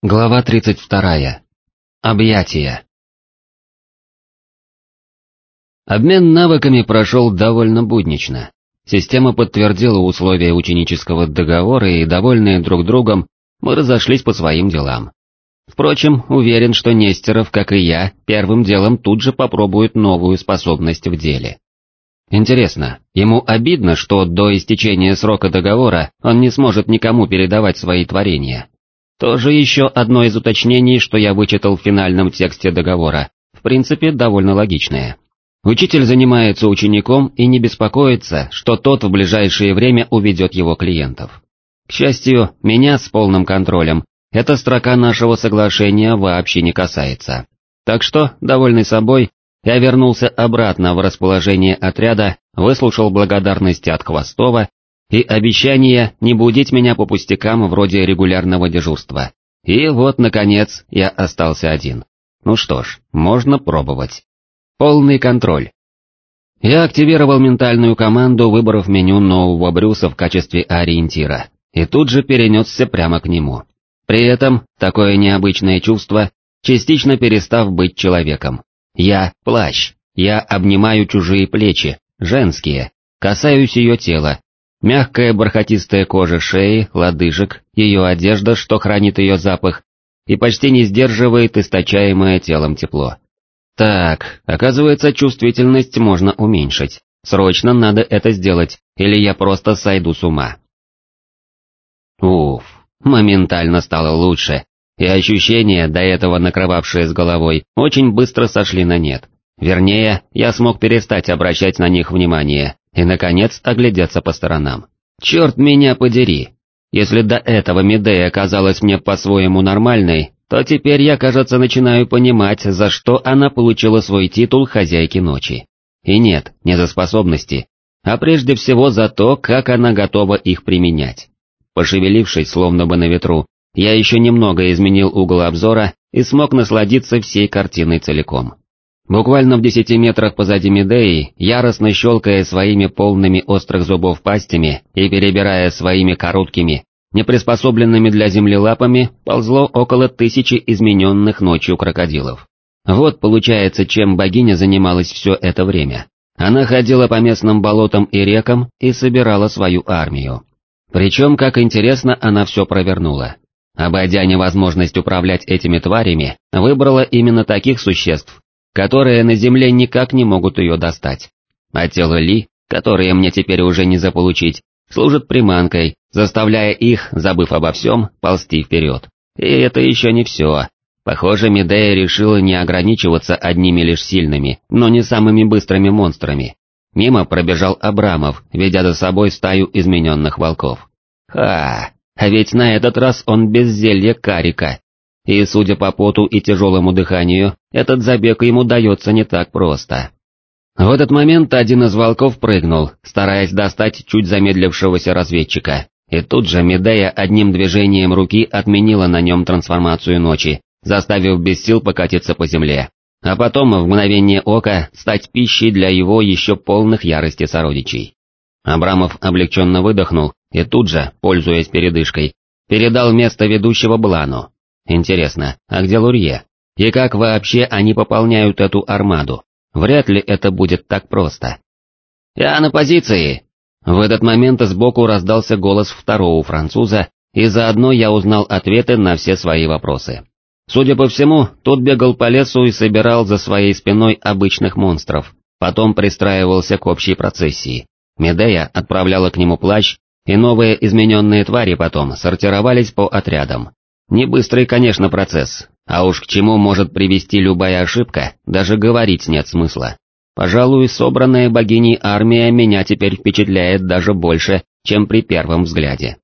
Глава 32. Объятия. Обмен навыками прошел довольно буднично. Система подтвердила условия ученического договора и, довольные друг другом, мы разошлись по своим делам. Впрочем, уверен, что Нестеров, как и я, первым делом тут же попробует новую способность в деле. Интересно, ему обидно, что до истечения срока договора он не сможет никому передавать свои творения? Тоже еще одно из уточнений, что я вычитал в финальном тексте договора, в принципе довольно логичное. Учитель занимается учеником и не беспокоится, что тот в ближайшее время уведет его клиентов. К счастью, меня с полным контролем эта строка нашего соглашения вообще не касается. Так что, довольный собой, я вернулся обратно в расположение отряда, выслушал благодарности от Хвостова и обещание не будить меня по пустякам вроде регулярного дежурства. И вот, наконец, я остался один. Ну что ж, можно пробовать. Полный контроль. Я активировал ментальную команду, выбрав меню нового Брюса в качестве ориентира, и тут же перенесся прямо к нему. При этом, такое необычное чувство, частично перестав быть человеком. Я — плащ, я обнимаю чужие плечи, женские, касаюсь ее тела, Мягкая бархатистая кожа шеи, лодыжек, ее одежда, что хранит ее запах, и почти не сдерживает источаемое телом тепло. Так, оказывается, чувствительность можно уменьшить. Срочно надо это сделать, или я просто сойду с ума. Уф, моментально стало лучше, и ощущения, до этого накрывавшие с головой, очень быстро сошли на нет. Вернее, я смог перестать обращать на них внимание, и, наконец, оглядеться по сторонам. Черт меня подери! Если до этого Медея казалась мне по-своему нормальной, то теперь я, кажется, начинаю понимать, за что она получила свой титул хозяйки ночи. И нет, не за способности, а прежде всего за то, как она готова их применять. Пошевелившись словно бы на ветру, я еще немного изменил угол обзора и смог насладиться всей картиной целиком. Буквально в десяти метрах позади Медеи, яростно щелкая своими полными острых зубов пастями и перебирая своими короткими, неприспособленными для земли лапами, ползло около тысячи измененных ночью крокодилов. Вот получается, чем богиня занималась все это время. Она ходила по местным болотам и рекам и собирала свою армию. Причем, как интересно, она все провернула. Обойдя невозможность управлять этими тварями, выбрала именно таких существ, которые на земле никак не могут ее достать. А тело Ли, которое мне теперь уже не заполучить, служит приманкой, заставляя их, забыв обо всем, ползти вперед. И это еще не все. Похоже, Медея решила не ограничиваться одними лишь сильными, но не самыми быстрыми монстрами. Мимо пробежал Абрамов, ведя за собой стаю измененных волков. Ха, а ведь на этот раз он без зелья карика, и, судя по поту и тяжелому дыханию, этот забег ему дается не так просто. В этот момент один из волков прыгнул, стараясь достать чуть замедлившегося разведчика, и тут же Медея одним движением руки отменила на нем трансформацию ночи, заставив без сил покатиться по земле, а потом в мгновение ока стать пищей для его еще полных ярости сородичей. Абрамов облегченно выдохнул и тут же, пользуясь передышкой, передал место ведущего Блану, Интересно, а где Лурье? И как вообще они пополняют эту армаду? Вряд ли это будет так просто. «Я на позиции!» В этот момент сбоку раздался голос второго француза, и заодно я узнал ответы на все свои вопросы. Судя по всему, тот бегал по лесу и собирал за своей спиной обычных монстров, потом пристраивался к общей процессии. Медея отправляла к нему плащ, и новые измененные твари потом сортировались по отрядам. Не быстрый, конечно, процесс, а уж к чему может привести любая ошибка, даже говорить нет смысла. Пожалуй, собранная богиней армия меня теперь впечатляет даже больше, чем при первом взгляде.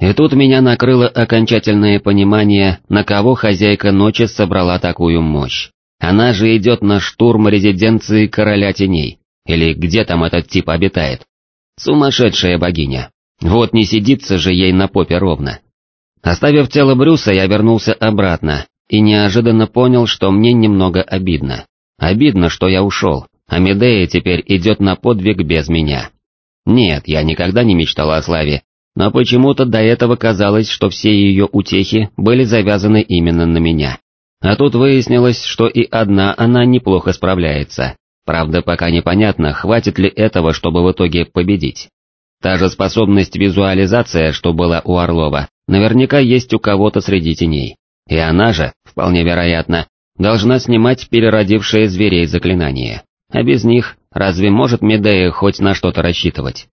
И тут меня накрыло окончательное понимание, на кого хозяйка ночи собрала такую мощь. Она же идет на штурм резиденции короля теней, или где там этот тип обитает. Сумасшедшая богиня. Вот не сидится же ей на попе ровно. Оставив тело Брюса, я вернулся обратно и неожиданно понял, что мне немного обидно. Обидно, что я ушел, а Медея теперь идет на подвиг без меня. Нет, я никогда не мечтал о славе, но почему-то до этого казалось, что все ее утехи были завязаны именно на меня. А тут выяснилось, что и одна она неплохо справляется. Правда, пока непонятно, хватит ли этого, чтобы в итоге победить. Та же способность визуализация, что была у Орлова, наверняка есть у кого-то среди теней. И она же, вполне вероятно, должна снимать переродившие зверей заклинания. А без них, разве может Медея хоть на что-то рассчитывать?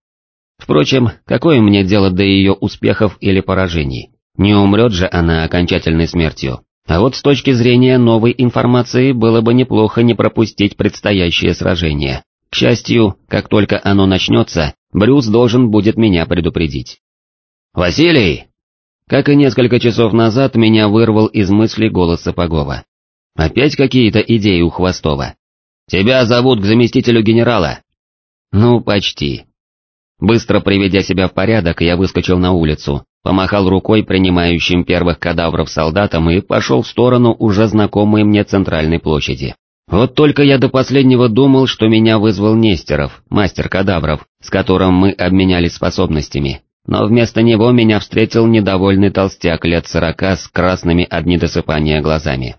Впрочем, какое мне дело до ее успехов или поражений? Не умрет же она окончательной смертью. А вот с точки зрения новой информации было бы неплохо не пропустить предстоящее сражение. К счастью, как только оно начнется, Брюс должен будет меня предупредить. «Василий!» Как и несколько часов назад, меня вырвал из мысли голос Сапогова. Опять какие-то идеи у Хвостова. «Тебя зовут к заместителю генерала». «Ну, почти». Быстро приведя себя в порядок, я выскочил на улицу, помахал рукой принимающим первых кадавров солдатам и пошел в сторону уже знакомой мне центральной площади. Вот только я до последнего думал, что меня вызвал Нестеров, мастер кадавров, с которым мы обменялись способностями, но вместо него меня встретил недовольный толстяк лет сорока с красными от недосыпания глазами.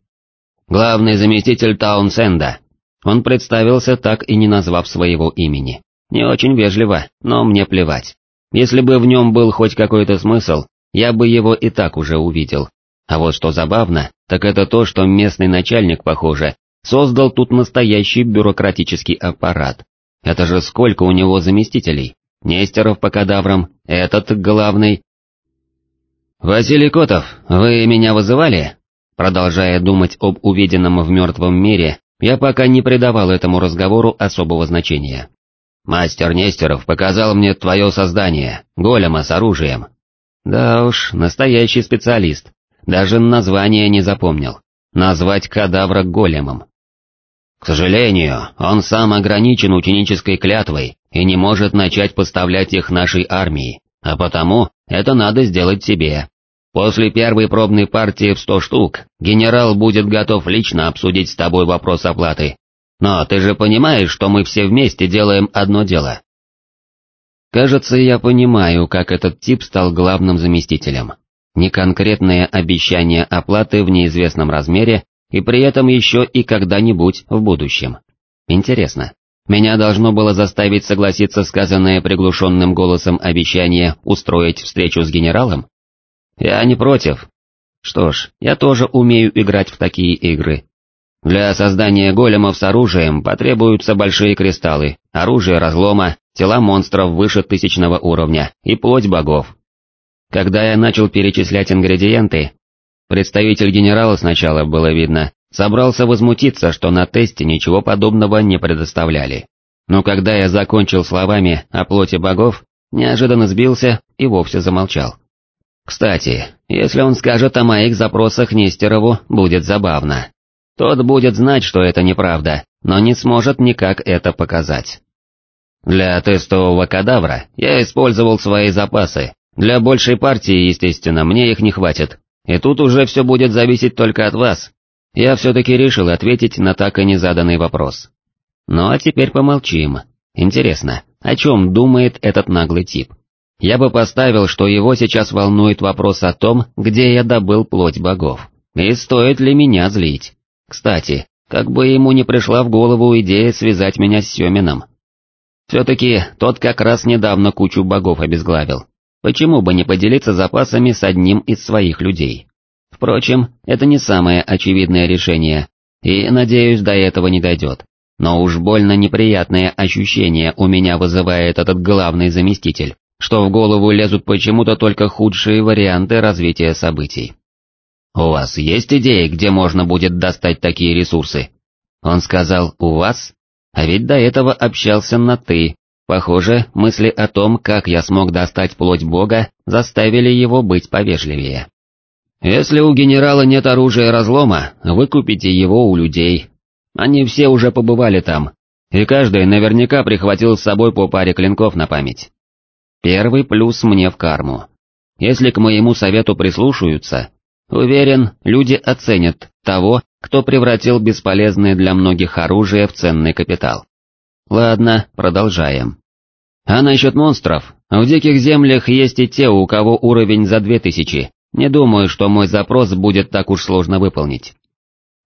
Главный заместитель Таунсенда. Он представился так и не назвав своего имени. Не очень вежливо, но мне плевать. Если бы в нем был хоть какой-то смысл, я бы его и так уже увидел. А вот что забавно, так это то, что местный начальник, похоже, создал тут настоящий бюрократический аппарат. Это же сколько у него заместителей? Нестеров по кадаврам, этот главный... «Василий Котов, вы меня вызывали?» Продолжая думать об увиденном в мертвом мире, я пока не придавал этому разговору особого значения. Мастер Нестеров показал мне твое создание, голема с оружием. Да уж, настоящий специалист. Даже название не запомнил. Назвать кадавра големом. К сожалению, он сам ограничен ученической клятвой и не может начать поставлять их нашей армии, а потому это надо сделать себе. После первой пробной партии в сто штук генерал будет готов лично обсудить с тобой вопрос оплаты, но ты же понимаешь, что мы все вместе делаем одно дело. Кажется, я понимаю, как этот тип стал главным заместителем. Неконкретное обещание оплаты в неизвестном размере и при этом еще и когда-нибудь в будущем. Интересно, меня должно было заставить согласиться сказанное приглушенным голосом обещание устроить встречу с генералом? Я не против. Что ж, я тоже умею играть в такие игры, для создания големов с оружием потребуются большие кристаллы, оружие разлома, тела монстров выше тысячного уровня и плоть богов. Когда я начал перечислять ингредиенты, представитель генерала сначала было видно, собрался возмутиться, что на тесте ничего подобного не предоставляли. Но когда я закончил словами о плоти богов, неожиданно сбился и вовсе замолчал. Кстати, если он скажет о моих запросах Нестерову, будет забавно. Тот будет знать, что это неправда, но не сможет никак это показать. Для тестового кадавра я использовал свои запасы, для большей партии, естественно, мне их не хватит, и тут уже все будет зависеть только от вас. Я все-таки решил ответить на так и не заданный вопрос. Ну а теперь помолчим. Интересно, о чем думает этот наглый тип? Я бы поставил, что его сейчас волнует вопрос о том, где я добыл плоть богов, и стоит ли меня злить. Кстати, как бы ему не пришла в голову идея связать меня с Семином. Все-таки тот как раз недавно кучу богов обезглавил. Почему бы не поделиться запасами с одним из своих людей? Впрочем, это не самое очевидное решение, и, надеюсь, до этого не дойдет. Но уж больно неприятное ощущение у меня вызывает этот главный заместитель, что в голову лезут почему-то только худшие варианты развития событий. «У вас есть идеи, где можно будет достать такие ресурсы?» Он сказал «у вас?» А ведь до этого общался на «ты». Похоже, мысли о том, как я смог достать плоть Бога, заставили его быть повежливее. «Если у генерала нет оружия разлома, вы купите его у людей. Они все уже побывали там, и каждый наверняка прихватил с собой по паре клинков на память. Первый плюс мне в карму. Если к моему совету прислушаются, Уверен, люди оценят того, кто превратил бесполезное для многих оружие в ценный капитал. Ладно, продолжаем. А насчет монстров, в диких землях есть и те, у кого уровень за две тысячи. Не думаю, что мой запрос будет так уж сложно выполнить.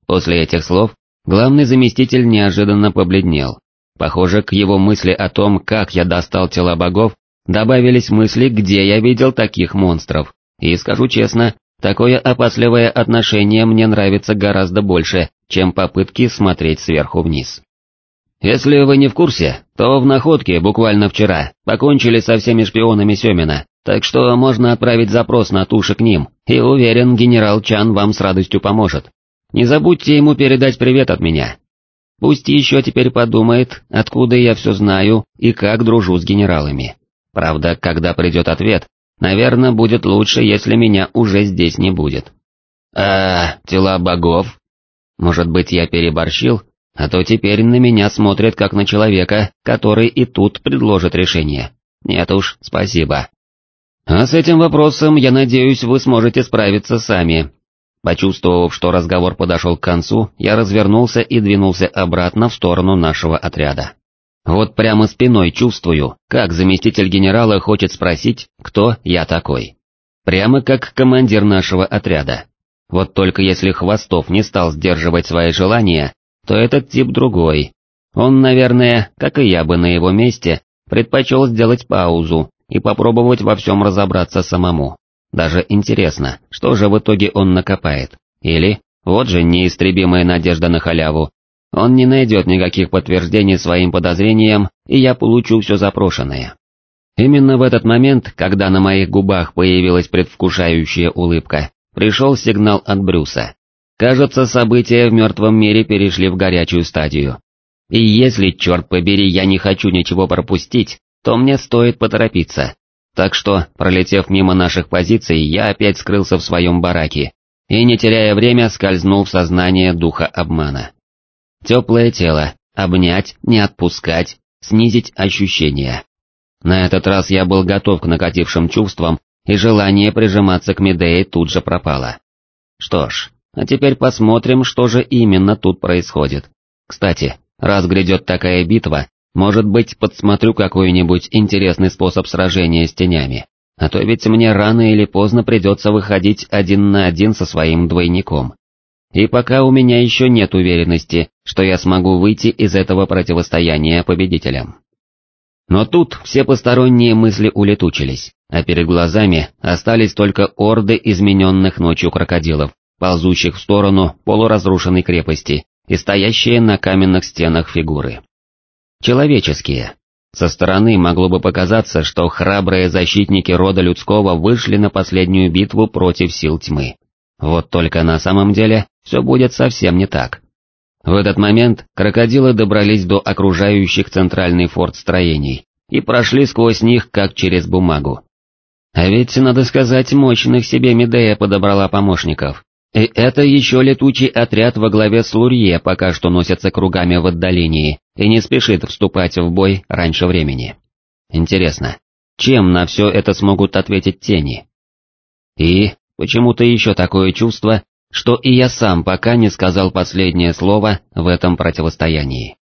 После этих слов главный заместитель неожиданно побледнел. Похоже, к его мысли о том, как я достал тела богов, добавились мысли, где я видел таких монстров. И скажу честно, такое опасливое отношение мне нравится гораздо больше, чем попытки смотреть сверху вниз. Если вы не в курсе, то в находке буквально вчера покончили со всеми шпионами Семина, так что можно отправить запрос на туши к ним, и уверен, генерал Чан вам с радостью поможет. Не забудьте ему передать привет от меня. Пусть еще теперь подумает, откуда я все знаю и как дружу с генералами. Правда, когда придет ответ, наверное, будет лучше, если меня уже здесь не будет. А, тела богов? Может быть, я переборщил? А то теперь на меня смотрят как на человека, который и тут предложит решение. Нет уж, спасибо. А с этим вопросом, я надеюсь, вы сможете справиться сами. Почувствовав, что разговор подошел к концу, я развернулся и двинулся обратно в сторону нашего отряда. Вот прямо спиной чувствую, как заместитель генерала хочет спросить, кто я такой. Прямо как командир нашего отряда. Вот только если Хвостов не стал сдерживать свои желания, то этот тип другой. Он, наверное, как и я бы на его месте, предпочел сделать паузу и попробовать во всем разобраться самому. Даже интересно, что же в итоге он накопает. Или, вот же неистребимая надежда на халяву, он не найдет никаких подтверждений своим подозрениям, и я получу все запрошенное. Именно в этот момент, когда на моих губах появилась предвкушающая улыбка, пришел сигнал от Брюса. Кажется, события в мертвом мире перешли в горячую стадию. И если, черт побери, я не хочу ничего пропустить, то мне стоит поторопиться. Так что, пролетев мимо наших позиций, я опять скрылся в своем бараке и, не теряя время, скользнул в сознание духа обмана. Теплое тело, обнять, не отпускать, снизить ощущения. На этот раз я был готов к накатившим чувствам, и желание прижиматься к Медее тут же пропало. Что ж, а теперь посмотрим, что же именно тут происходит. Кстати, раз грядет такая битва, может быть, подсмотрю какой-нибудь интересный способ сражения с тенями. А то ведь мне рано или поздно придется выходить один на один со своим двойником. И пока у меня еще нет уверенности, что я смогу выйти из этого противостояния победителем. Но тут все посторонние мысли улетучились, а перед глазами остались только орды измененных ночью крокодилов, ползущих в сторону полуразрушенной крепости и стоящие на каменных стенах фигуры. Человеческие. Со стороны могло бы показаться, что храбрые защитники рода людского вышли на последнюю битву против сил тьмы. Вот только на самом деле все будет совсем не так. В этот момент крокодилы добрались до окружающих центральный форт строений и прошли сквозь них как через бумагу. А ведь, надо сказать, мощных себе Медея подобрала помощников. И это еще летучий отряд во главе с Лурье пока что носится кругами в отдалении и не спешит вступать в бой раньше времени. Интересно, чем на все это смогут ответить тени? И почему-то еще такое чувство, что и я сам пока не сказал последнее слово в этом противостоянии.